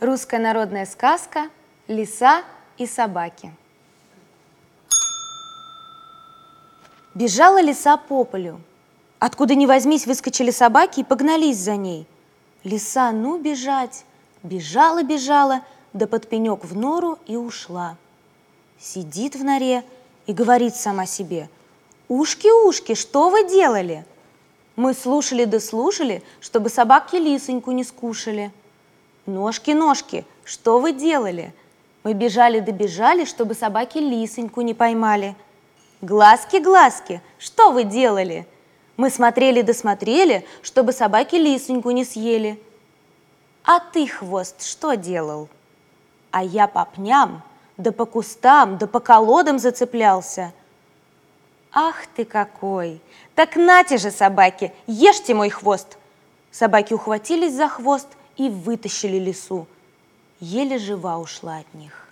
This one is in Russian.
Русская народная сказка «Лиса и собаки». Бежала лиса по полю. Откуда ни возьмись, выскочили собаки и погнались за ней. Лиса, ну бежать, бежала-бежала, да под пенек в нору и ушла. Сидит в норе и говорит сама себе, «Ушки-ушки, что вы делали?» Мы слушали да слушали, чтобы собаки лисоньку не скушали. Ножки-ножки, что вы делали? Мы бежали да бежали, чтобы собаки лисоньку не поймали. Глазки-глазки, что вы делали? Мы смотрели да смотрели, чтобы собаки лисоньку не съели. А ты, хвост, что делал? А я по пням, да по кустам, да по колодам зацеплялся. Ах ты какой! Так нате же, собаки, ешьте мой хвост! Собаки ухватились за хвост и вытащили лису. Еле жива ушла от них.